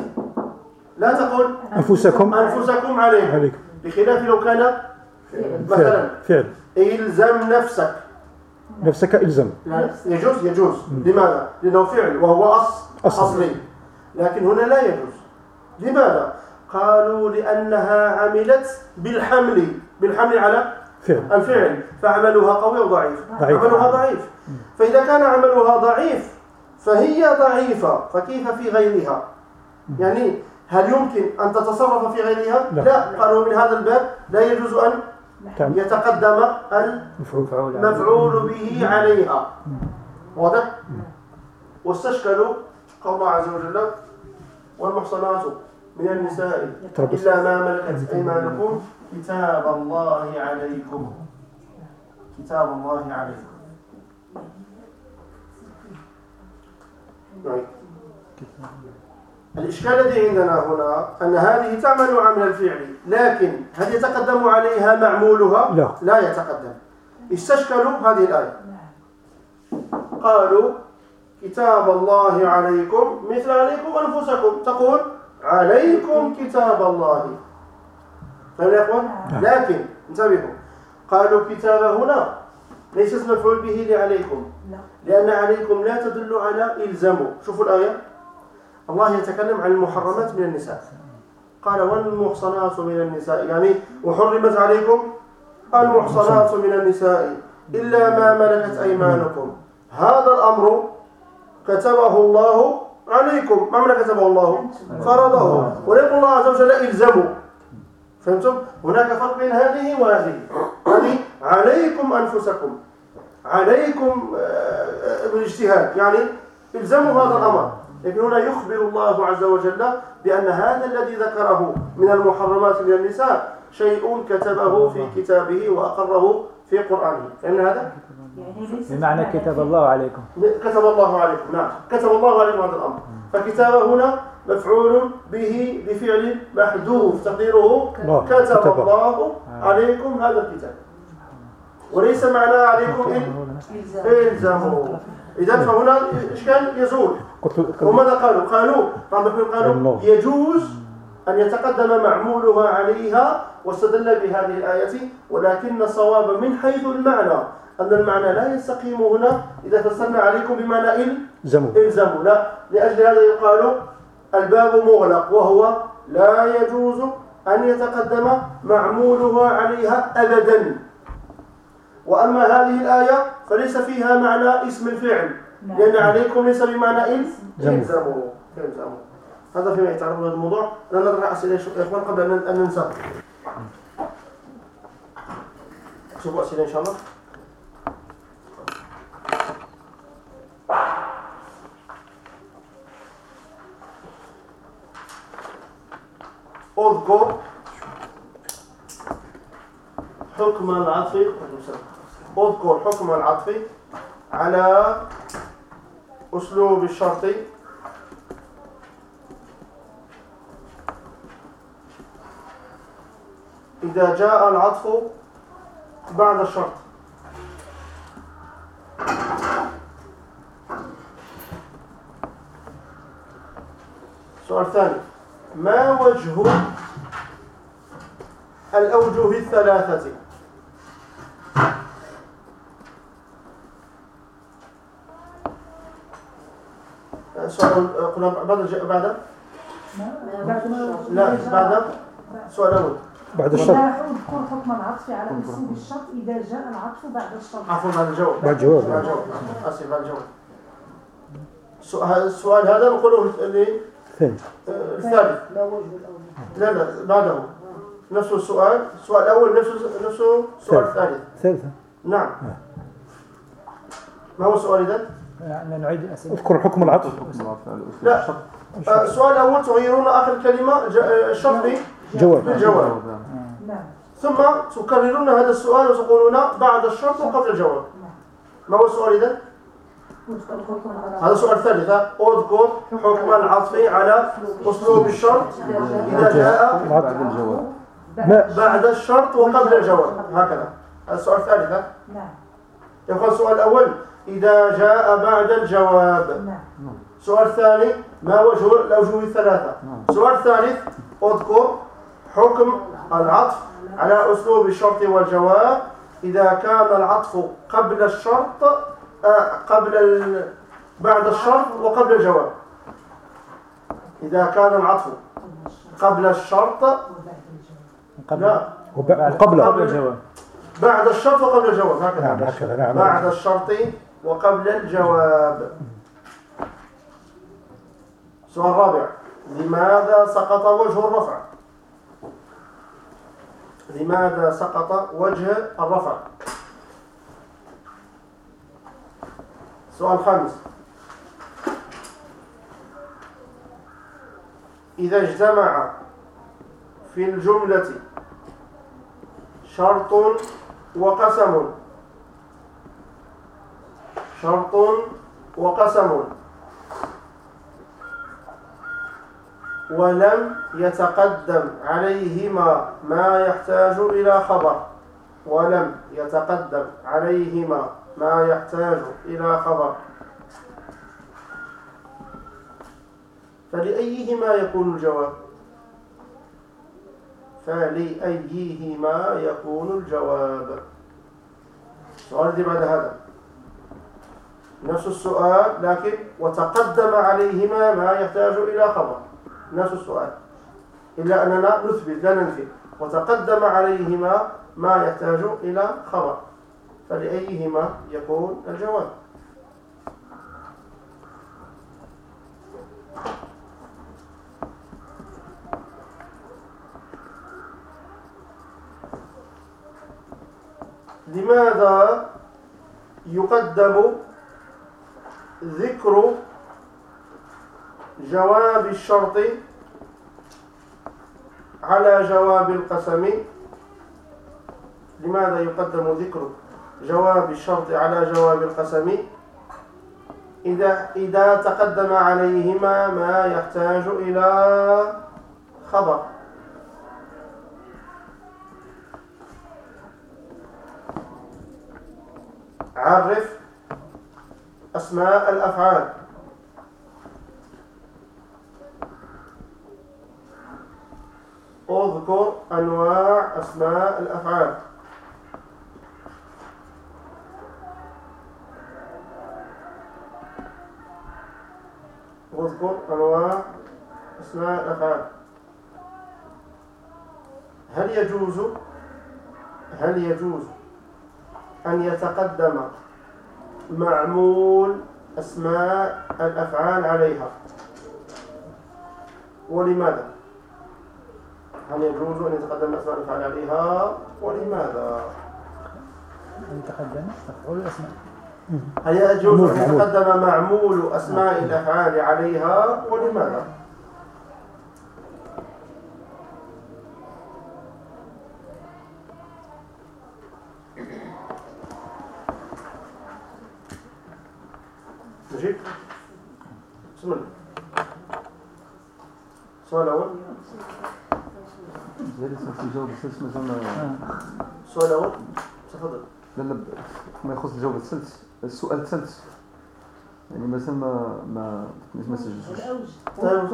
لا تقول أنفسكم أنفسكم عليه بخلاف لو كان مثلا فعل فعل إلزم نفسك نفسك إلزم. لا، يجوز يجوز. لماذا؟ لأنه فعل وهو أصل أصل. أصلي لكن هنا لا يجوز. لماذا؟ قالوا لأنها عملت بالحمل بالحمل على فعل. الفعل. فعملها قوي أو ضعيف؟ ضعيف. عملها ضعيف. فإذا كان عملها ضعيف فهي ضعيفة فكيف في غيرها؟ يعني هل يمكن أن تتصرف في غيرها؟ لا. لا. قالوا من هذا الباب لا يجوز أن تعمل يتقدم مفعول المفعول به عليها. واضح؟ واستشكلوا قول الله عز وجل والمحصنات من النساء. إلا ما ملكت أيمانكم كتاب الله عليكم. كتاب الله عليكم. طيب. الإشكال الذي عندنا هنا أن هذه تعمل عمل الفعل لكن هل يتقدم عليها معمولها؟ لا. لا يتقدم. استشكلوا هذه الآية. قالوا كتاب الله عليكم مثل عليكم أنفسكم. تقول عليكم كتاب الله. فهم يا أخوان؟ لكن انتبهوا. قالوا كتاب هنا ليست مفعول به لعليكم. لا. لأن عليكم لا تدل على إلزامه. شوفوا الآية. الله يتكلم عن المحرمات من النساء. قال والمحصنات من النساء. يعني وحرمت عليكم المحصنات من النساء إلا ما ملكت أيمانكم. هذا الأمر كتبه الله عليكم. ما معنى كتبه الله؟ فرضه. ولكن الله عز وجل إلزموا فهمتم؟ هناك فرق بين هذه وهذه. هذه عليكم أنفسكم. عليكم آه، آه، بالاجتهاد يعني إلزموا هذا الأمر. لكن هنا يخبر الله عز وجل بأن هذا الذي ذكره من المحرمات من النساء شيء كتبه في كتابه وأقره في قرآنه. فإن هذا؟ بمعنى كتب الله عليكم. كتب الله عليكم. نعم. كتب الله عليكم هذا الأمر. فكتاب هنا مفعول به بفعل محذوف. تقديره الله. كتب كتب. الله عليكم هذا الكتاب. وليس معنى عليكم إلزام إلزاموا إذا فهنا الإشكال يزول. قلت وماذا قالوا؟ قالوا بعض الحين قالوا. يجوز أن يتقدم معمولها عليها واستدل بهذه الآية ولكن الصواب من حيث المعنى أن المعنى لا يستقيم هنا إذا فسرنا عليكم بمعنى إل زموا إلزموا لا لأجل هذا يقال الباب مغلق وهو لا يجوز أن يتقدم معمولها عليها أبدا وأما هذه الآية فليس فيها معنى اسم الفعل. لأن عليكم ليس بمعنى إلزموا إلزموا هذا فيما يتعرض هذا الموضوع. لن نطرح أسئلة يا إخوان قبل أن ننسى. شوفوا أسئلة إن شاء الله. أذكر حكم العطف أذكر حكم العطف على أسلوب الشرط إذا جاء العطف بعد الشرط. سؤال ثاني. ما وجه الأوجه الثلاثة سؤال قلنا بعد بعد لا بعد سؤال أول. بعد الشرط لا اذكر حكم العطف على اسلوب الشرط. اذا جاء العطف بعد الشرط عفوا بعد الجواب. بعد الجواب. بعد الجواب. آسف بعد الجواب. السؤال هذا نقوله ل- ثاني. آه، الثالث. لا لا لا بعده. نفس السؤال. السؤال الأول نفسه نفسه السؤال ثالث. الثالث ثالثة نعم. ما هو السؤال إذا؟ يعني نعيد الأسئلة. اذكر حكم العطف لا آه، السؤال الأول تغيرون آخر كلمة ج- آه، الشرط جواب. بالجواب نعم. ثم تكررون هذا السؤال وتقولون بعد الشرط وقبل الجواب. ما هو السؤال إذا؟ هذا سؤال ثالث. ها؟ أذكر حكم العطف على أسلوب الشرط. إذا جاء العطف الجواب. بعد الشرط وقبل الجواب. هكذا. هذا السؤال الثالث؟ نعم. يقول السؤال الأول إذا جاء بعد الجواب. نعم. السؤال الثاني ما وجه الأوجه الثلاثة؟ السؤال الثالث اذكر حكم العطف على أسلوب الشرط والجواب. إذا كان العطف قبل الشرط آه، قبل. بعد الشرط وقبل الجواب. إذا كان العطف قبل الشرط قبل لا. وقبل قبل الجواب بعد الشرط وقبل الجواب هكذا. نعم هكذا. نعم. بعد الشرط وقبل الجواب. السؤال الرابع لماذا سقط وجه الرفع؟ لماذا سقط وجه الرفع؟ السؤال الخامس إذا اجتمع في الجملة شرط وقسم شرط وقسم. ولم يتقدم عليهما ما يحتاج إلى خبر. ولم يتقدم عليهما ما يحتاج إلى خبر. فلأيهما يكون الجواب؟ فلأيهما يكون الجواب. الذي بعد هذا. نفس السؤال لكن وتقدم عليهما ما يحتاج إلى خبر. نفس السؤال. إلا أننا نثبت لا ننفي. وتقدم عليهما ما يحتاج إلى خبر. فلأيهما يكون الجواب؟ لماذا يقدم ذكر جواب الشرط على جواب القسم. لماذا يقدم ذكر جواب الشرط على جواب القسم؟ إذا إذا تقدم عليهما ما يحتاج إلى خبر. عرف أسماء الأفعال. اذكر أنواع أسماء الأفعال. اذكر أنواع أسماء الأفعال. هل يجوز؟ هل يجوز أن يتقدم معمول أسماء الأفعال عليها ولماذا؟ هل يجوز أن يتقدم أسماء الأفعال عليها ولماذا؟ أن تقدم مفعول الأسماء هل يجوز أن. يتقدم معمول أسماء الأفعال عليها ولماذا؟ السؤال الأول زي لسه تجاوب السلس مثلا السؤال الأول تفضل. لا لا ما يخص الجواب السلس السؤال السلس يعني مثلا ما ما ما سجلش الأوج. طيب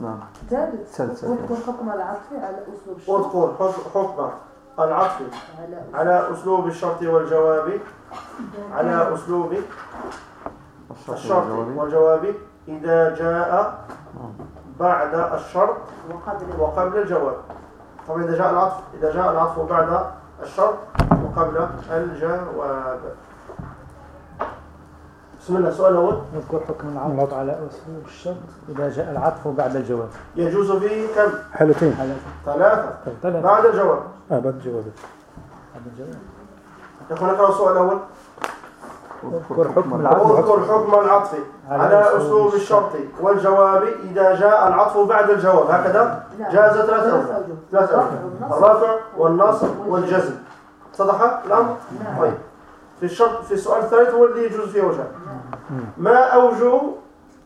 نعم. ثالث حكم العطف على أسلوب الشرط. اذكر حك- حكم العطف على أسلوب. الشرط والجواب. على أسلوب الشرط والجواب. إذا جاء بعد الشرط وقبل الجواب. طبعا إذا جاء العطف إذا جاء العطف بعد الشرط وقبل الجواب بسم الله. السؤال الأول. نذكر حكم العطف على أسلوب الشرط إذا جاء العطف بعد الجواب. يجوز فيه كم؟ حالتين. ثلاثة. ثلاث بعد الجواب. آه بعد الجواب. بعد الجواب. يكون نقرأ السؤال الأول. اذكر حكم العطف. اذكر حكم العطف على أسلوب الشرط والجواب إذا جاء العطف بعد الجواب. هكذا. جاز ثلاث ثلاث أوجه. ثلاث أوجه. الرفع والنصب. الرافع والنصب والجزم. اتضح الأمر؟ نعم. طيب. في الشرط في السؤال الثالث هو الذي يجوز فيه وجه. ما أوجه؟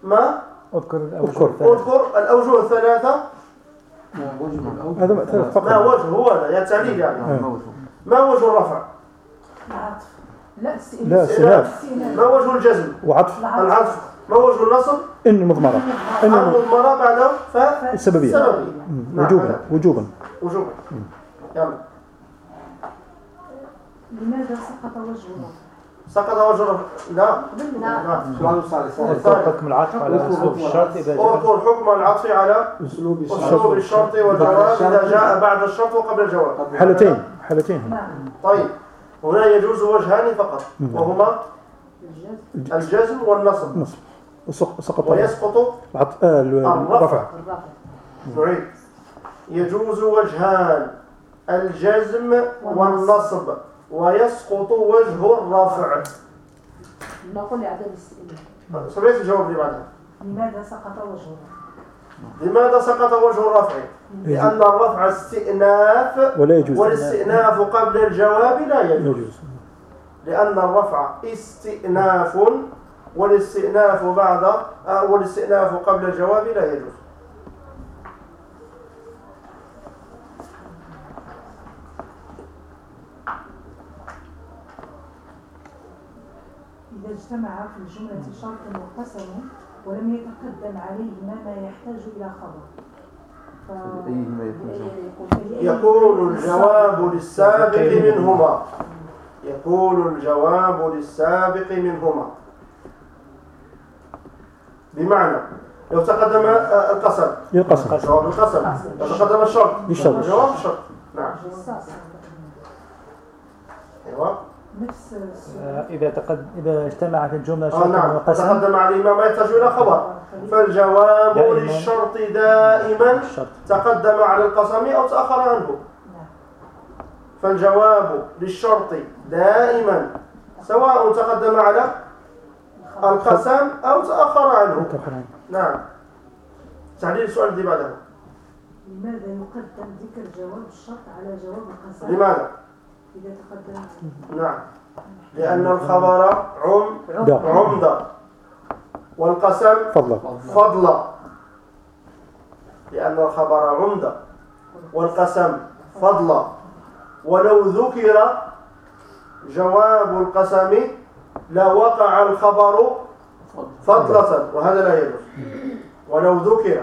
ما؟ اذكر الأوجه اذكر. الثلاثة اذكر الأوجه الثلاثة. هذا ما فقط. وجه؟ هو هذا. يا تعليل يعني. نعم. ما وجه الرفع؟ العطف. لا استئناف لا. ما وجه الجزم؟ وعطف. العطف. ما وجه النصب؟ إن مضمرة إن المضمرة. بعد ف؟ مم. نعم. وجوبا. وجوبا. وجوبا. يلا. لماذا سقط وجه الرفع؟ سقط وجه الرفع لا. نعم. نعم اذكر حكم العطف على أسلوب الشرط جاء. أذكر حكم العطف على أسلوب أسلوب الشرط والجواب إذا جاء بعد الشرط وقبل الجواب. حالتين. حالتين طيب. هنا يجوز وجهان فقط وهما الجزم الجزم والنصب. نصب. ويسقط آه، الرفع. الرفع. الرفع نعيد. يجوز وجهان الجزم والنصب ويسقط وجه الرفع. نقول لعدم الاستئناف سمعت الجواب اللي بعدها. لماذا سقط وجه الرفع؟ لماذا سقط وجه الرفع؟ لأن الرفع استئناف ولا يجوز. والاستئناف قبل الجواب لا يجوز. يجوز. لأن الرفع استئناف والاستئناف بعد آه، والاستئناف قبل الجواب لا يجوز. إذا اجتمع في الجملة شرط وقسم ولم يتقدم عليهما ما يحتاج إلى خبر. ف... يكون الجواب للسابق منهما. يكون الجواب للسابق منهما. بمعنى لو تقدم القسم. ينقسم جواب القسم. لو تقدم الشرط. للشرط. جواب الشرط. نعم. أيوه. نفس السؤال. آه، إذا تقد... إذا اجتمعت الجملة آه شرط نعم. وقسم. تقدم عليه ما يحتاج إلى خبر. فالجواب دائماً. للشرط دائما الشرط تقدم على القسم أو تأخر عنه. نعم. فالجواب للشرط دائما سواء تقدم على. القسم أو تأخر عنه. تفرعين. نعم. تعليل السؤال الذي بعده. لماذا يقدم ذكر جواب الشرط على جواب القسم؟ لماذا؟ إذا تقدم. نعم. لأن الخبر عم دا عمدة. والقسم فضلا فضلا لأن الخبر عمدة. والقسم فضلا ولو ذكر جواب القسم لوقع الخبر فضلة. وهذا لا يجوز. ولو ذكر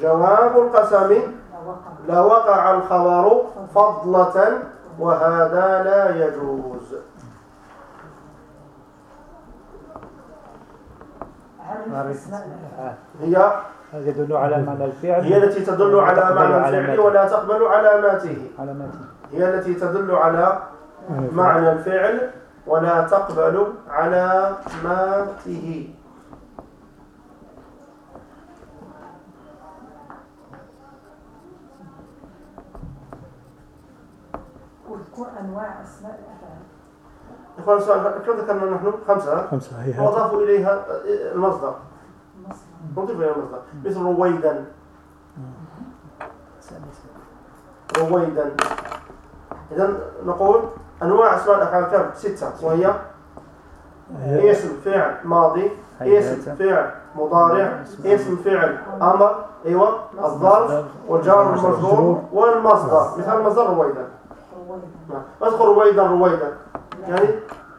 جواب القسم وقع لوقع الخبر فضلة. وهذا لا يجوز. هي يدل على معنى الفعل هي التي تدل على معنى الفعل. ولا تقبل علاماته علاماته هي التي تدل على معنى الفعل ولا تقبل علاماته اذكر أنواع أسماء الأفعال. إخوان السؤال كم ذكرنا نحن؟ خمسة. خمسة هي وأضافوا إليها المصدر. مصدر. نضيف إليها المصدر. مثل رويدا. رويدا. إذا نقول أنواع أسماء الأفعال كم؟ ستة. وهي اسم فعل ماضي. اسم فعل مضارع. اسم فعل أمر. أيوه. الظرف والجار والمجرور والمصدر. مثال المصدر رويدا. أذكر رويدا رويدا. يعني؟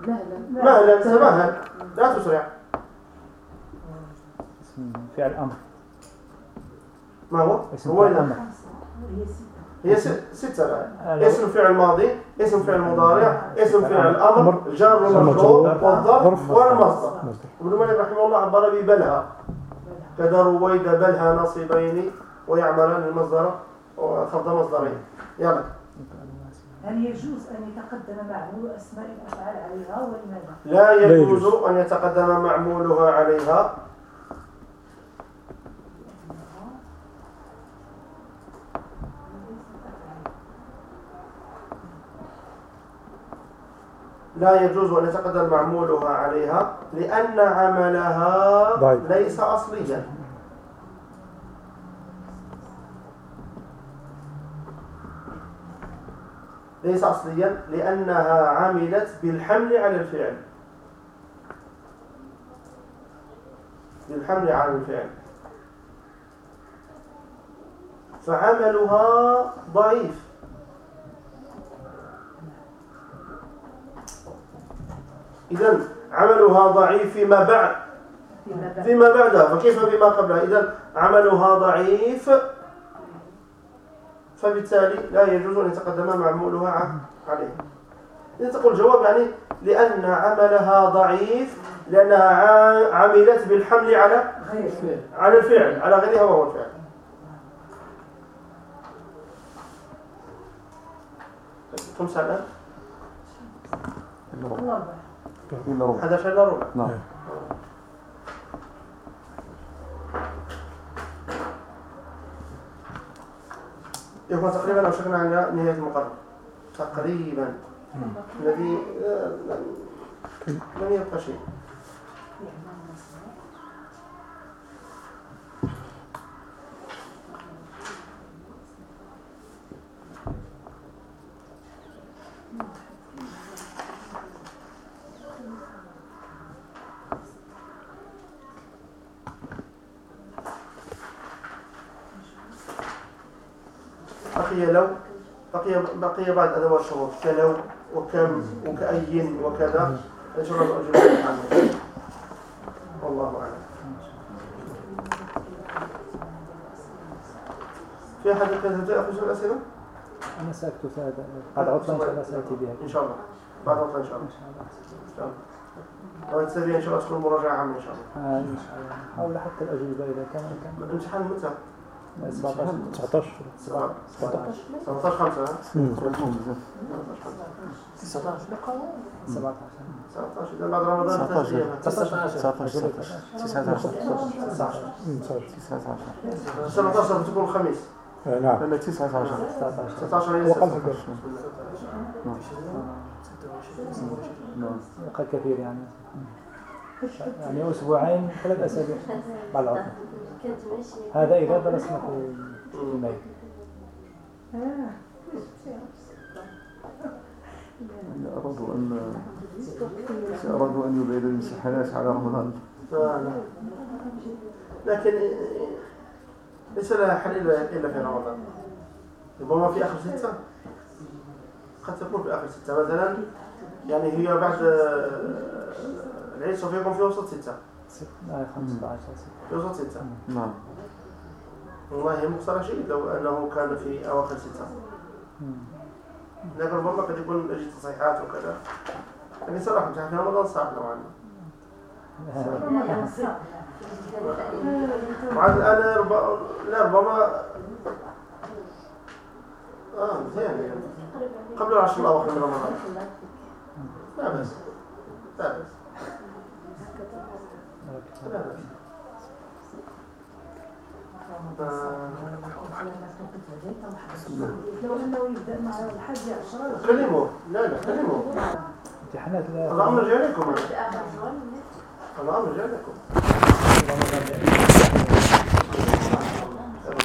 مهلا مهلا. تمهل لا تسرع. اسم فعل أمر. ما هو؟ رويدا. هي ست ستة الآن اسم فعل ماضي اسم فعل مضارع اسم فعل أمر. أمر. جار والمجرور المجرور. والظرف ظرف. والمصدر مصدر. ابن مالك رحمه الله عبر ببلها كذا رويد بلها نصيبين ويعملان المصدر وخفض مصدرين. يلا. هل يجوز أن يتقدم معمول أسماء الأفعال عليها ولماذا؟ لا يجوز. أن يتقدم معمولها عليها لا يجوز أن يتقدم معمولها عليها لأن عملها. ليس أصليا ليس أصليا لأنها عملت بالحمل على الفعل. بالحمل على الفعل. فعملها ضعيف. إذا عملها ضعيف فيما بعد. فيما بعد. فيما بعدها. فكيف بما قبلها؟ إذا عملها ضعيف فبالتالي لا يجوز أن يتقدم معمولها عليه. إذا تقول الجواب يعني لأن عملها ضعيف لأنها عملت بالحمل على على الفعل على غيرها وهو الفعل. كم ساعة الآن؟ إلا ربع. الله إلا ربع. 11 إلا ربع. نعم. يكون تقريبا أوشكنا على نهاية المقرر تقريبا. الذي آه، لن يبقى شيء. بقي لو بقي بقي بعض ادوات الشروط كلو وكم وكأي وكذا. إن شاء الله عنه. والله أعلم. في أحد كان ياخذ الأسئلة؟ أنا سأكتب هذا. بعد عطلة إن شاء الله سأتي بها. إن شاء الله. بعد وقت إن شاء الله. إن شاء الله. ان شاء الله بعد السريع إن شاء الله تكون مراجعة عامة إن شاء الله. آه، إن شاء الله. حول حتى الأجوبة إذا كان كان الامتحان متى؟ 17 19 17 17 5 سمعتهم بزاف 17 19 اذا بعد رمضان ثلاث 19 أيام 19 19 19 17 تكون الخميس آه، نعم لا لا 19 16 هي وقال السبت. هكذا نعم قد كثير يعني يعني أسبوعين ثلاث أسابيع بعد العطلة هذا إذا درسنا في يعني أرادوا أن أرادوا أن يبعدوا الامتحانات على رمضان. لكن ليس لها حل إلا في رمضان. ربما في آخر ستة. قد تكون في آخر ستة. مثلا يعني هي بعد العيد سوف يكون في وسط ستة. ست- 15 في وسط ستة نعم والله مقصر شيء لو أنه كان في أواخر ستة لكن ربما قد يكون يجي تصحيحات وكذا لكن صراحة في رمضان صعب نوعا ما وعاد الآن ربما لا ربما آه يعني. قبل العشر الأواخر من رمضان لا بأس لا بأس لو أنه يبدأ مع الحادي عشر كلموا لا لا كلموا امتحانات لا. الأمر جاي لكم. أنا. الأمر جاي لكم.